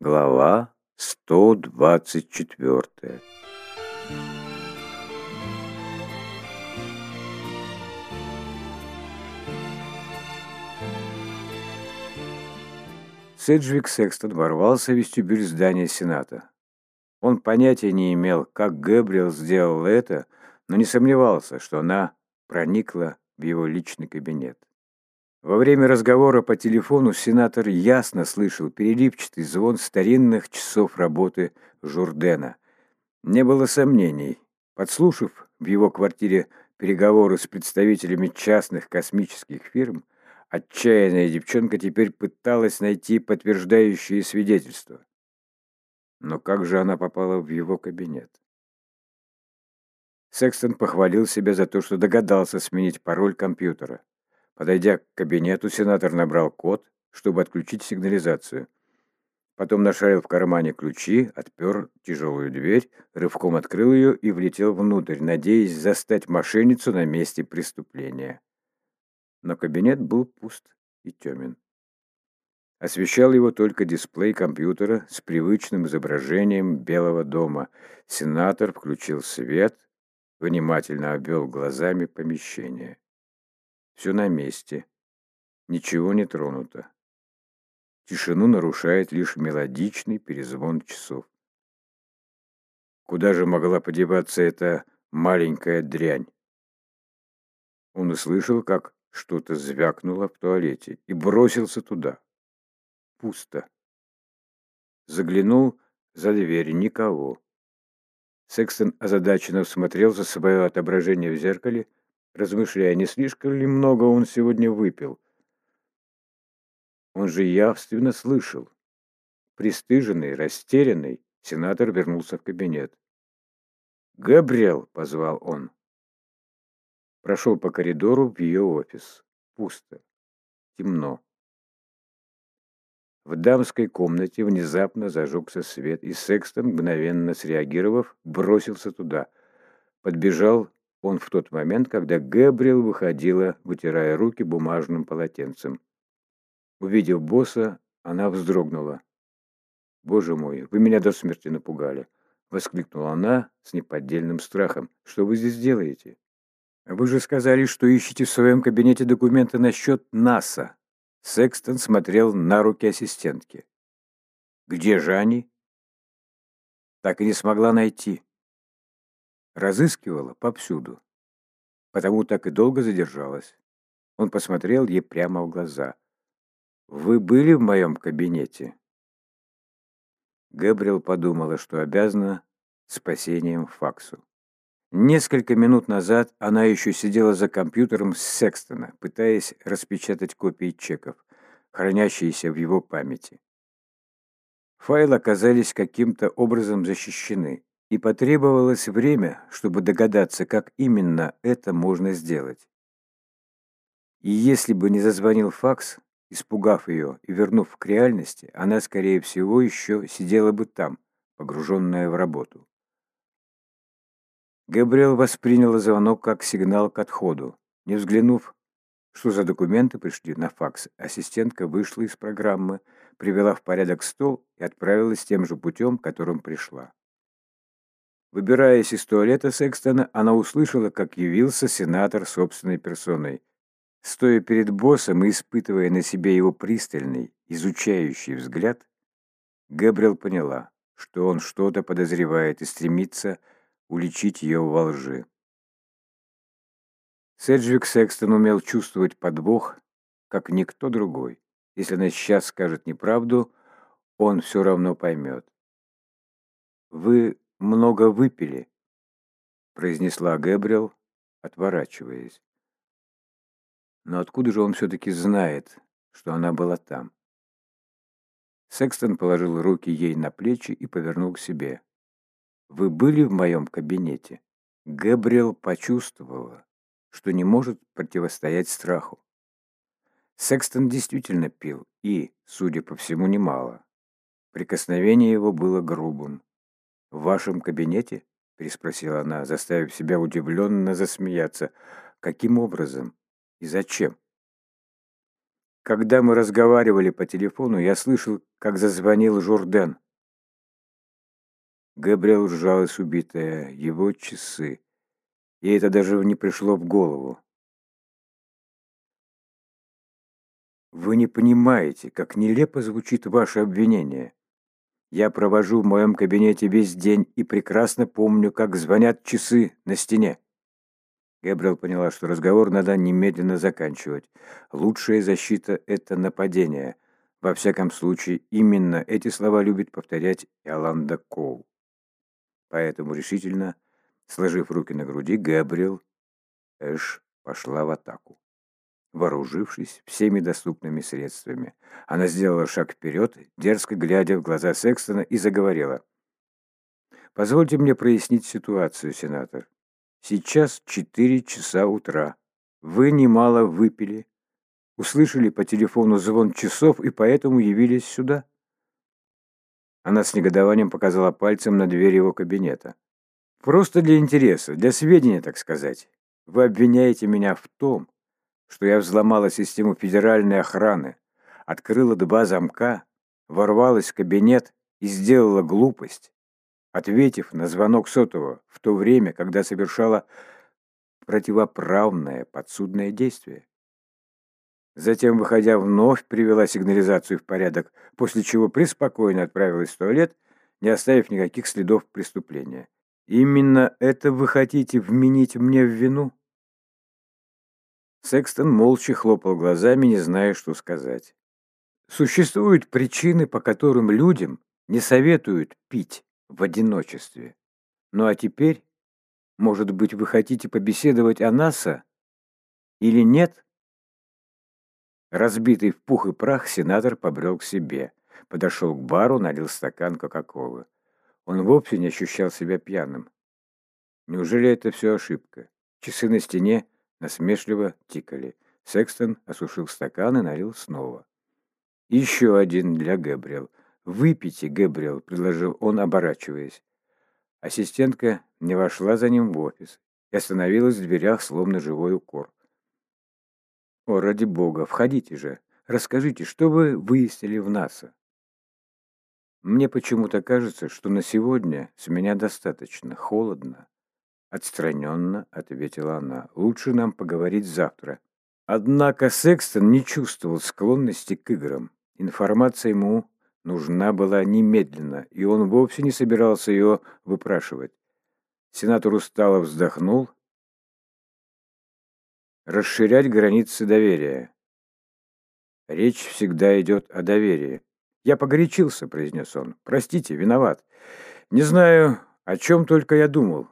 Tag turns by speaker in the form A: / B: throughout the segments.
A: Глава 124 Седжвик Секстон ворвался в вестибюль здания Сената. Он понятия не имел, как Гэбриэл сделал это, но не сомневался, что она проникла в его личный кабинет. Во время разговора по телефону сенатор ясно слышал переливчатый звон старинных часов работы Журдена. Не было сомнений. Подслушав в его квартире переговоры с представителями частных космических фирм, отчаянная девчонка теперь пыталась найти подтверждающие свидетельства. Но как же она попала в его кабинет? Секстон похвалил себя за то, что догадался сменить пароль компьютера. Подойдя к кабинету, сенатор набрал код, чтобы отключить сигнализацию. Потом нашарил в кармане ключи, отпер тяжелую дверь, рывком открыл ее и влетел внутрь, надеясь застать мошенницу на месте преступления. Но кабинет был пуст и темен. Освещал его только дисплей компьютера с привычным изображением Белого дома. Сенатор включил свет, внимательно обвел глазами помещение. Все на месте. Ничего не тронуто. Тишину нарушает лишь мелодичный перезвон часов. Куда же могла подеваться эта маленькая дрянь? Он услышал, как что-то звякнуло в туалете и бросился туда. Пусто. Заглянул за дверь. Никого. Секстон озадаченно смотрел за свое отображение в зеркале размышляя, не слишком ли много он сегодня выпил. Он же явственно слышал. Пристыженный, растерянный, сенатор вернулся в кабинет. «Габриэл!» — позвал он. Прошел по коридору в ее офис. Пусто. Темно. В дамской комнате внезапно зажегся свет, и Секстон, мгновенно среагировав, бросился туда. Подбежал он в тот момент, когда Гэбриэл выходила, вытирая руки бумажным полотенцем. Увидев босса, она вздрогнула. «Боже мой, вы меня до смерти напугали!» — воскликнула она с неподдельным страхом. «Что вы здесь делаете?» «Вы же сказали, что ищете в своем кабинете документы насчет НАСА». Секстон смотрел на руки ассистентки. «Где же они?» «Так и не смогла найти». Разыскивала повсюду. Потому так и долго задержалась. Он посмотрел ей прямо в глаза. «Вы были в моем кабинете?» Габриэл подумала, что обязана спасением факсу. Несколько минут назад она еще сидела за компьютером Секстона, пытаясь распечатать копии чеков, хранящиеся в его памяти. Файлы оказались каким-то образом защищены, и потребовалось время, чтобы догадаться, как именно это можно сделать. И если бы не зазвонил факс, испугав ее и вернув к реальности, она, скорее всего, еще сидела бы там, погруженная в работу. Габриэл восприняла звонок как сигнал к отходу. Не взглянув, что за документы пришли на факс, ассистентка вышла из программы, привела в порядок стол и отправилась тем же путем, которым пришла. Выбираясь из туалета Секстона, она услышала, как явился сенатор собственной персоной. Стоя перед боссом и испытывая на себе его пристальный, изучающий взгляд, Габриэл поняла, что он что-то подозревает и стремится уличить ее во лжи. Седжвик Секстон умел чувствовать подвох, как никто другой. Если она сейчас скажет неправду, он все равно поймет. «Вы много выпили», — произнесла Гэбриэл, отворачиваясь. Но откуда же он все-таки знает, что она была там? Секстон положил руки ей на плечи и повернул к себе. «Вы были в моем кабинете?» Гэбриэл почувствовала, что не может противостоять страху. Секстон действительно пил и, судя по всему, немало. Прикосновение его было грубым. «В вашем кабинете?» — переспросила она, заставив себя удивленно засмеяться. «Каким образом? И зачем?» Когда мы разговаривали по телефону, я слышал, как зазвонил Журден. Габриэл сжалась убитая, его часы. Ей это даже не пришло в голову. Вы не понимаете, как нелепо звучит ваше обвинение. Я провожу в моем кабинете весь день и прекрасно помню, как звонят часы на стене. Гэбриэл поняла, что разговор надо немедленно заканчивать. Лучшая защита — это нападение. Во всяком случае, именно эти слова любит повторять Иоланда Коул. Поэтому решительно, сложив руки на груди, Гэбриэл Эш пошла в атаку. Вооружившись всеми доступными средствами, она сделала шаг вперед, дерзко глядя в глаза Секстона, и заговорила. «Позвольте мне прояснить ситуацию, сенатор. Сейчас четыре часа утра. Вы немало выпили, услышали по телефону звон часов и поэтому явились сюда?» Она с негодованием показала пальцем на дверь его кабинета. «Просто для интереса, для сведения, так сказать. Вы обвиняете меня в том, что я взломала систему федеральной охраны, открыла два замка, ворвалась в кабинет и сделала глупость, ответив на звонок сотового в то время, когда совершала противоправное подсудное действие. Затем, выходя вновь, привела сигнализацию в порядок, после чего преспокойно отправилась в туалет, не оставив никаких следов преступления. Именно это вы хотите вменить мне в вину? Секстон молча хлопал глазами, не зная, что сказать. Существуют причины, по которым людям не советуют пить в одиночестве. Ну а теперь, может быть, вы хотите побеседовать о НАСА или нет? Разбитый в пух и прах сенатор побрел к себе. Подошел к бару, налил стакан Кока-Колы. Он вовсе не ощущал себя пьяным. Неужели это все ошибка? Часы на стене насмешливо тикали. Секстон осушил стакан и налил снова. «Еще один для Гэбриэл. Выпейте, Гэбриэл», — предложил он, оборачиваясь. Ассистентка не вошла за ним в офис и остановилась в дверях, словно живой укор. «О, ради бога, входите же. Расскажите, что вы выяснили в НАСА?» «Мне почему-то кажется, что на сегодня с меня достаточно. Холодно». Отстраненно ответила она. «Лучше нам поговорить завтра». Однако Секстон не чувствовал склонности к играм. Информация ему нужна была немедленно, и он вовсе не собирался ее выпрашивать. Сенатор устало вздохнул. Расширять границы доверия. Речь всегда идет о доверии. «Я погорячился», — произнес он. «Простите, виноват. Не знаю, о чем только я думал».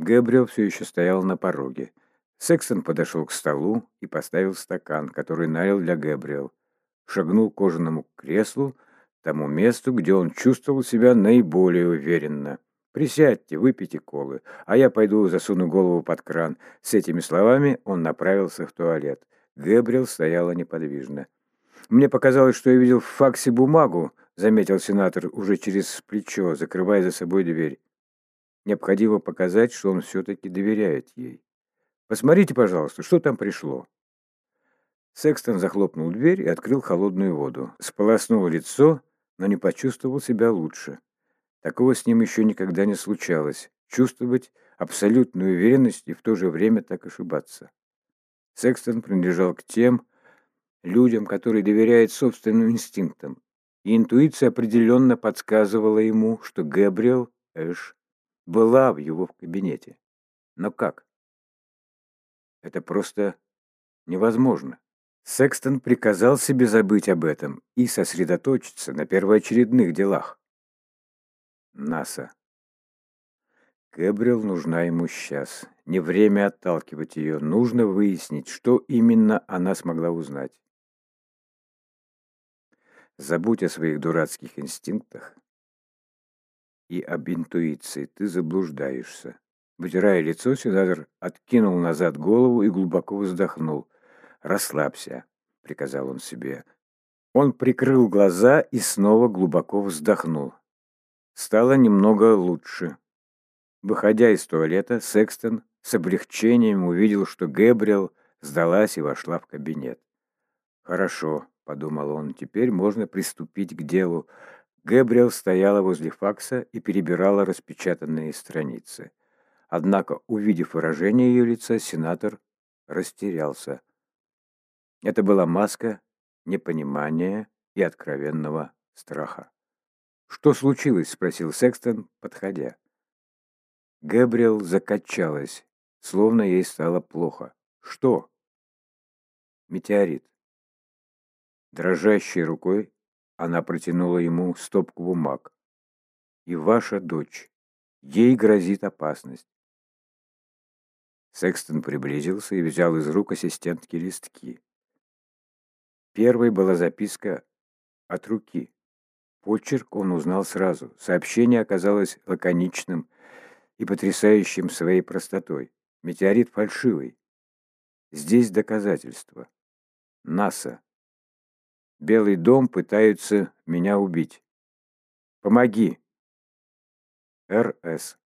A: Гэбриэл все еще стоял на пороге. Сексон подошел к столу и поставил стакан, который налил для Гэбриэл шагнул к кожаному креслу, тому месту, где он чувствовал себя наиболее уверенно. «Присядьте, выпейте колы, а я пойду засуну голову под кран». С этими словами он направился в туалет. Гэбриэл стояла неподвижно. «Мне показалось, что я видел в факсе бумагу», — заметил сенатор уже через плечо, закрывая за собой дверь. Необходимо показать, что он все-таки доверяет ей. «Посмотрите, пожалуйста, что там пришло». Секстон захлопнул дверь и открыл холодную воду. Сполоснул лицо, но не почувствовал себя лучше. Такого с ним еще никогда не случалось. Чувствовать абсолютную уверенность и в то же время так ошибаться. Секстон принадлежал к тем людям, которые доверяют собственным инстинктам. И интуиция определенно подсказывала ему, что Гэбриэл Эш была в его кабинете. Но как? Это просто невозможно. Секстон приказал себе забыть об этом и сосредоточиться на первоочередных делах. НАСА. Гэбриэл нужна ему сейчас. Не время отталкивать ее. Нужно выяснить, что именно она смогла узнать. Забудь о своих дурацких инстинктах и об интуиции. Ты заблуждаешься. Вытирая лицо, сенатор откинул назад голову и глубоко вздохнул. «Расслабься», — приказал он себе. Он прикрыл глаза и снова глубоко вздохнул. Стало немного лучше. Выходя из туалета, Секстон с облегчением увидел, что Гэбриэл сдалась и вошла в кабинет. «Хорошо», — подумал он, — «теперь можно приступить к делу». Гэбриэл стояла возле факса и перебирала распечатанные страницы. Однако, увидев выражение ее лица, сенатор растерялся. Это была маска непонимания и откровенного страха. «Что случилось?» — спросил Секстон, подходя. Гэбриэл закачалась, словно ей стало плохо. «Что?» «Метеорит». Дрожащей рукой она протянула ему стопку бумаг. «И ваша дочь. Ей грозит опасность». Секстон приблизился и взял из рук ассистентки листки. Первой была записка от руки. Почерк он узнал сразу. Сообщение оказалось лаконичным и потрясающим своей простотой. Метеорит фальшивый. Здесь доказательства. НАСА. Белый дом пытаются меня убить. Помоги. РС.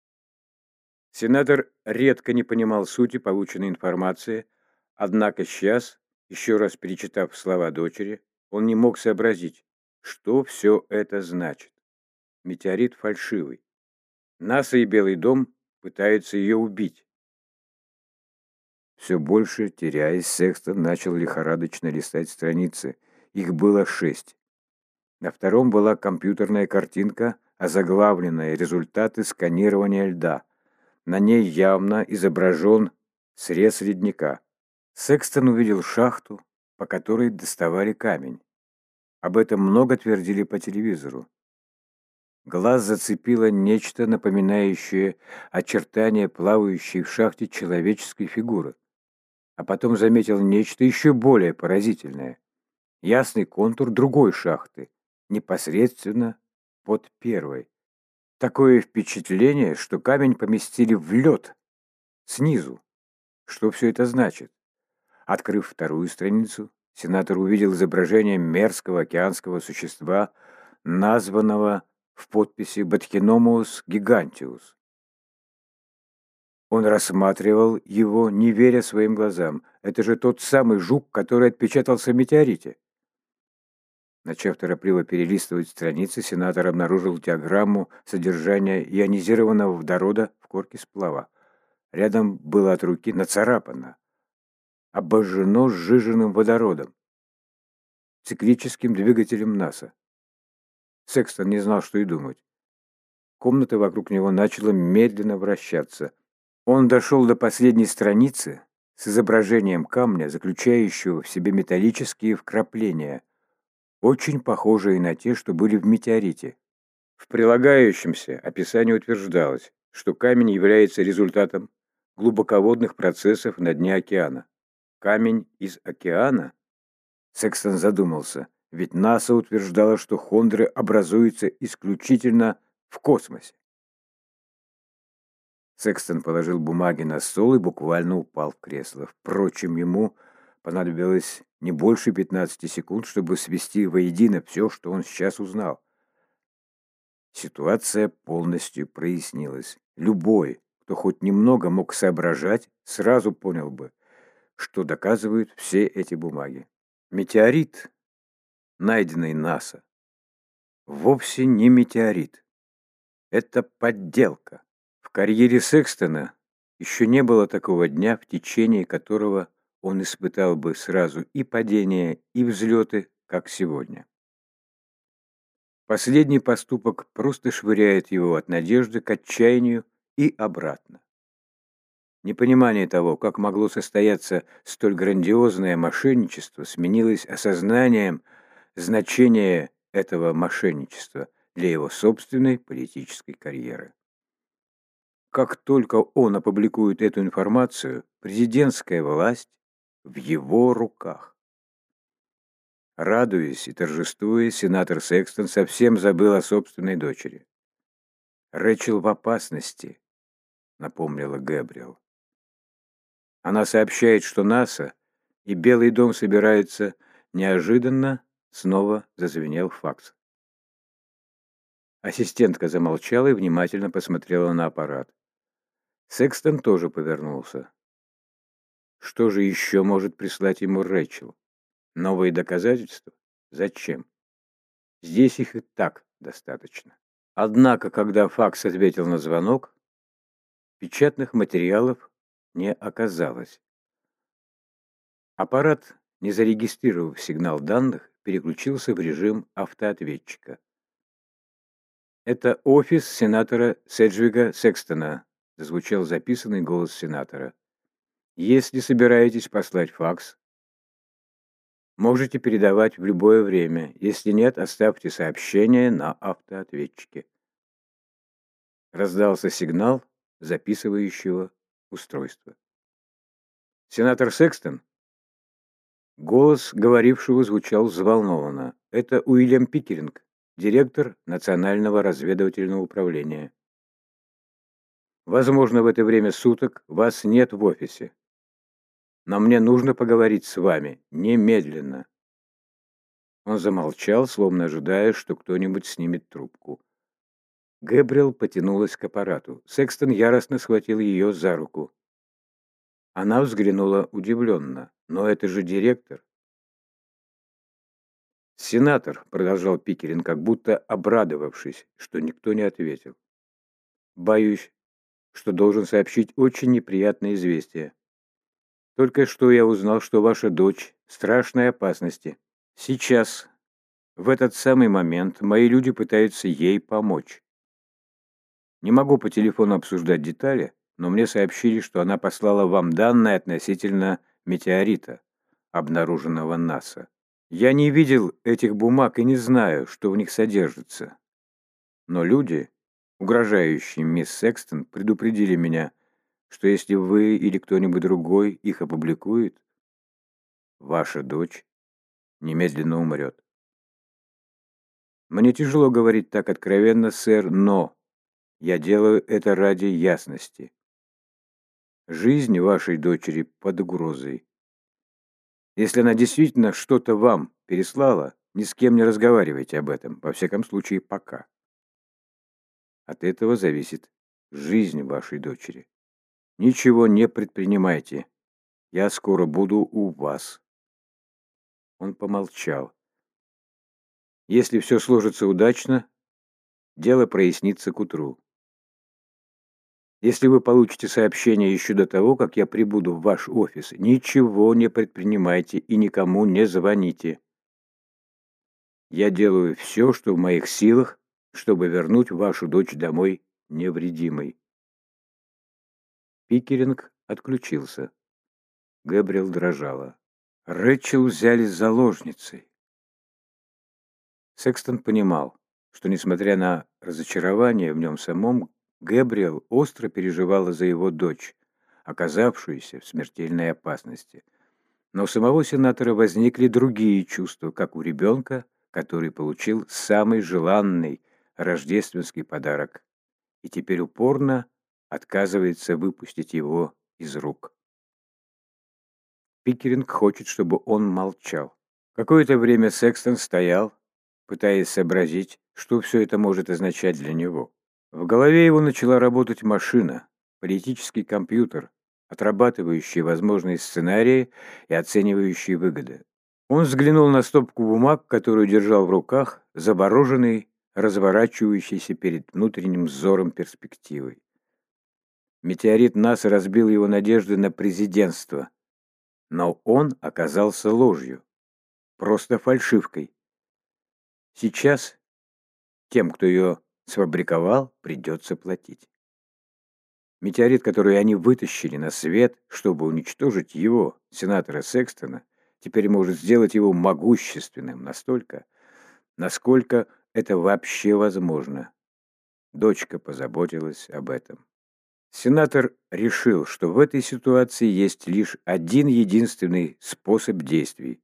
A: Сенатор редко не понимал сути полученной информации, однако сейчас, еще раз перечитав слова дочери, он не мог сообразить, что все это значит. Метеорит фальшивый. НАСА и Белый дом пытаются ее убить. Все больше, теряясь, Секстон начал лихорадочно листать страницы. Их было шесть. На втором была компьютерная картинка, озаглавленная «Результаты сканирования льда». На ней явно изображен срез ледника. Секстон увидел шахту, по которой доставали камень. Об этом много твердили по телевизору. Глаз зацепило нечто, напоминающее очертания плавающей в шахте человеческой фигуры. А потом заметил нечто еще более поразительное ясный контур другой шахты, непосредственно под первой. Такое впечатление, что камень поместили в лед, снизу. Что все это значит? Открыв вторую страницу, сенатор увидел изображение мерзкого океанского существа, названного в подписи «Батхиномус гигантиус». Он рассматривал его, не веря своим глазам. Это же тот самый жук, который отпечатался в метеорите. Начав торопливо перелистывать страницы, сенатор обнаружил диаграмму содержания ионизированного водорода в корке сплава. Рядом было от руки нацарапано. Обожжено сжиженным водородом. Циклическим двигателем НАСА. Секстон не знал, что и думать. Комната вокруг него начала медленно вращаться. Он дошел до последней страницы с изображением камня, заключающего в себе металлические вкрапления – очень похожие на те, что были в метеорите. В прилагающемся описании утверждалось, что камень является результатом глубоководных процессов на дне океана. Камень из океана? Секстон задумался, ведь НАСА утверждало, что хондры образуются исключительно в космосе. Секстон положил бумаги на стол и буквально упал в кресло. Впрочем, ему понадобилось не больше 15 секунд, чтобы свести воедино все, что он сейчас узнал. Ситуация полностью прояснилась. Любой, кто хоть немного мог соображать, сразу понял бы, что доказывают все эти бумаги. Метеорит, найденный НАСА, вовсе не метеорит. Это подделка. В карьере Секстона еще не было такого дня, в течение которого он испытал бы сразу и падения, и взлеты, как сегодня. Последний поступок просто швыряет его от надежды к отчаянию и обратно. Непонимание того, как могло состояться столь грандиозное мошенничество, сменилось осознанием значения этого мошенничества для его собственной политической карьеры. Как только он опубликует эту информацию, президентская власть в его руках. Радуясь и торжествуя, сенатор Секстон совсем забыл о собственной дочери. «Рэчел в опасности», — напомнила Гэбриэл. Она сообщает, что НАСА и Белый дом собираются неожиданно, снова зазвенел факс. Ассистентка замолчала и внимательно посмотрела на аппарат. Секстон тоже повернулся. Что же еще может прислать ему Рэчел? Новые доказательства? Зачем? Здесь их и так достаточно. Однако, когда факс ответил на звонок, печатных материалов не оказалось. Аппарат, не зарегистрировав сигнал данных, переключился в режим автоответчика. «Это офис сенатора Седжвига Секстона», — зазвучал записанный голос сенатора. «Если собираетесь послать факс, можете передавать в любое время. Если нет, оставьте сообщение на автоответчике». Раздался сигнал записывающего устройства. «Сенатор Секстон?» Голос говорившего звучал взволнованно. «Это Уильям Пикеринг, директор Национального разведывательного управления. Возможно, в это время суток вас нет в офисе. Но мне нужно поговорить с вами немедленно. Он замолчал, словно ожидая, что кто-нибудь снимет трубку. Гэбриэл потянулась к аппарату. Секстон яростно схватил ее за руку. Она взглянула удивленно. «Но это же директор!» «Сенатор», — продолжал Пикерин, как будто обрадовавшись, что никто не ответил. «Боюсь, что должен сообщить очень неприятное известие. Только что я узнал, что ваша дочь в страшной опасности. Сейчас, в этот самый момент, мои люди пытаются ей помочь. Не могу по телефону обсуждать детали, но мне сообщили, что она послала вам данные относительно метеорита, обнаруженного НАСА. Я не видел этих бумаг и не знаю, что в них содержится. Но люди, угрожающие мисс Секстон, предупредили меня, что если вы или кто-нибудь другой их опубликует, ваша дочь немедленно умрет. Мне тяжело говорить так откровенно, сэр, но я делаю это ради ясности. Жизнь вашей дочери под угрозой. Если она действительно что-то вам переслала, ни с кем не разговаривайте об этом, во всяком случае пока. От этого зависит жизнь вашей дочери. Ничего не предпринимайте. Я скоро буду у вас. Он помолчал. Если все сложится удачно, дело прояснится к утру. Если вы получите сообщение еще до того, как я прибуду в ваш офис, ничего не предпринимайте и никому не звоните. Я делаю все, что в моих силах, чтобы вернуть вашу дочь домой невредимой. Пикеринг отключился. Гэбриэл дрожала. Рэчел взяли заложницей. Секстон понимал, что, несмотря на разочарование в нем самом, Гэбриэл остро переживала за его дочь, оказавшуюся в смертельной опасности. Но у самого сенатора возникли другие чувства, как у ребенка, который получил самый желанный рождественский подарок и теперь упорно отказывается выпустить его из рук. Пикеринг хочет, чтобы он молчал. Какое-то время Секстон стоял, пытаясь сообразить, что все это может означать для него. В голове его начала работать машина, политический компьютер, отрабатывающий возможные сценарии и оценивающий выгоды. Он взглянул на стопку бумаг, которую держал в руках, забороженный, разворачивающийся перед внутренним взором перспективой. Метеорит НАСА разбил его надежды на президентство, но он оказался ложью, просто фальшивкой. Сейчас тем, кто ее сфабриковал, придется платить. Метеорит, который они вытащили на свет, чтобы уничтожить его, сенатора Секстона, теперь может сделать его могущественным настолько, насколько это вообще возможно. Дочка позаботилась об этом. Сенатор решил, что в этой ситуации есть лишь один единственный способ действий.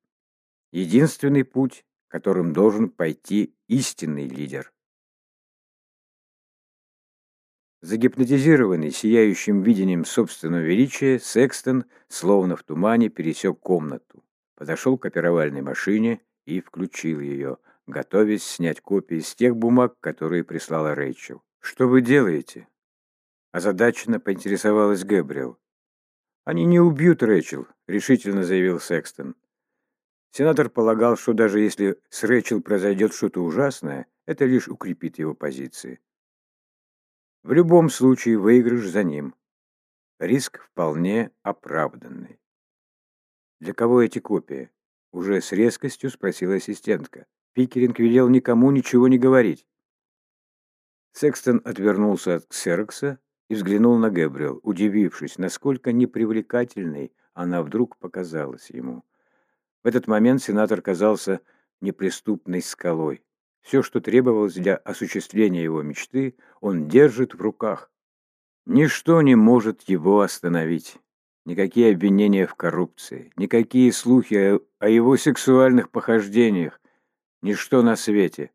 A: Единственный путь, которым должен пойти истинный лидер. Загипнотизированный сияющим видением собственного величия, Секстон, словно в тумане, пересек комнату, подошел к оперовальной машине и включил ее, готовясь снять копии из тех бумаг, которые прислала Рэйчел. «Что вы делаете?» Озадаченно поинтересовалась Гэбриэл. «Они не убьют Рэйчел», — решительно заявил Секстон. Сенатор полагал, что даже если с Рэчел произойдет что-то ужасное, это лишь укрепит его позиции. В любом случае выигрыш за ним. Риск вполне оправданный. «Для кого эти копии?» Уже с резкостью спросила ассистентка. Пикеринг велел никому ничего не говорить. Секстон отвернулся от Ксерокса и взглянул на Гэбриэл, удивившись, насколько непривлекательной она вдруг показалась ему. В этот момент сенатор казался неприступной скалой. Все, что требовалось для осуществления его мечты, он держит в руках. Ничто не может его остановить. Никакие обвинения в коррупции, никакие слухи о, его сексуальных похождениях, ничто на свете.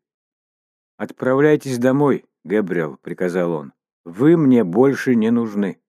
A: «Отправляйтесь домой», — Габриэл приказал он. «Вы мне больше не нужны».